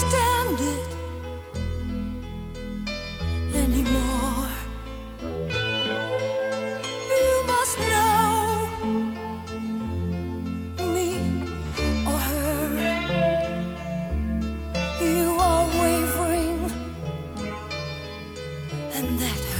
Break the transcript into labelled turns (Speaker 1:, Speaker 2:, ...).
Speaker 1: stand it anymore. You must know me or her. You are wavering, and that hurts.